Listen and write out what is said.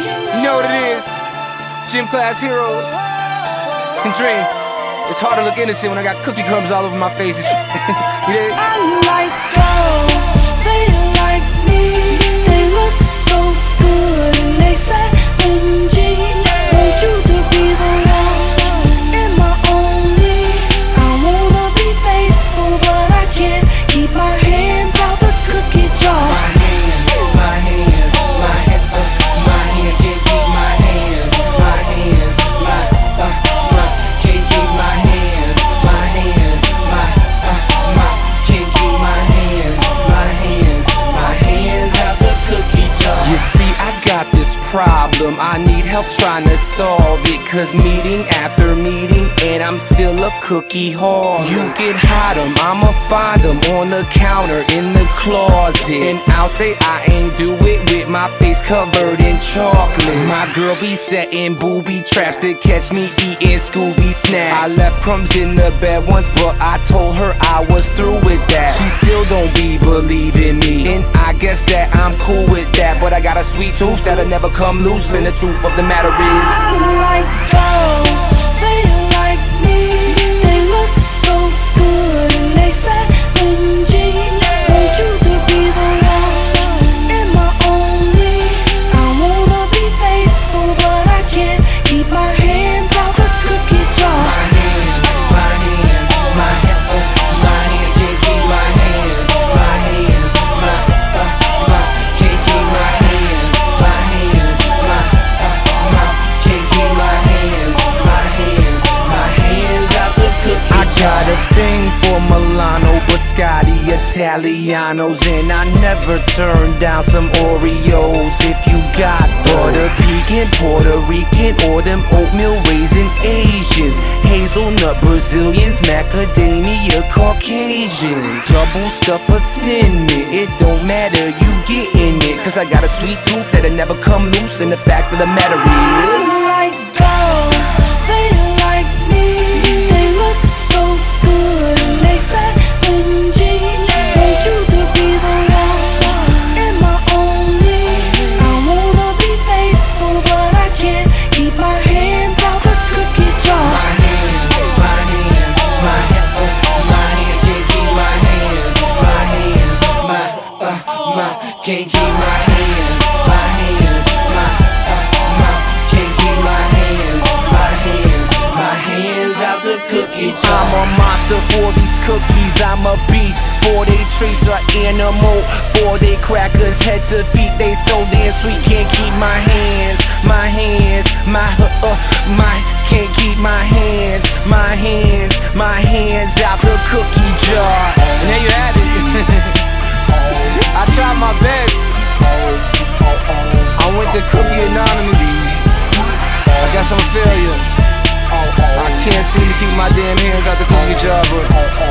you know what it is. Gym class heroes. And Dream. It's hard to look innocent when I got cookie crumbs all over my face. you? I like girls, problem. I need help trying to solve it. Cause meeting after meeting, and I'm still a cookie whore. You can hide 'em, I'ma find find 'em on the counter in the closet. And I'll say I ain't do it with my face covered in chocolate. My girl be setting booby traps to catch me eating Scooby snacks. I left crumbs in the bed once, but I told her I was through with that. She still don't be believing me, and guess that I'm cool with that. But I got a sweet tooth that'll never come loose, and the truth of the matter is. Like girls, Italianos, and I never turn down some Oreos. If you got butter pecan, Puerto Rican, or them oatmeal raisin Asians, hazelnut Brazilians, macadamia Caucasians, double stuff or thin mint, it don't matter, you getting it. Cause I got a sweet tooth that'll never come loose, and the fact of the matter is. Can't keep my hands, my hands, my uh, my can't keep my hands, my hands, my hands out the cookie jar. I'm a monster for these cookies, I'm a beast. For they trees are animal, for they crackers head to feet, they so damn sweet. Can't keep my hands, my hands, my uh, uh my can't keep my hands, my hands, my hands out the cookie Went to Cookie Anonymous. I guess I'm a failure. I can't seem to keep my damn hands out the cookie jar,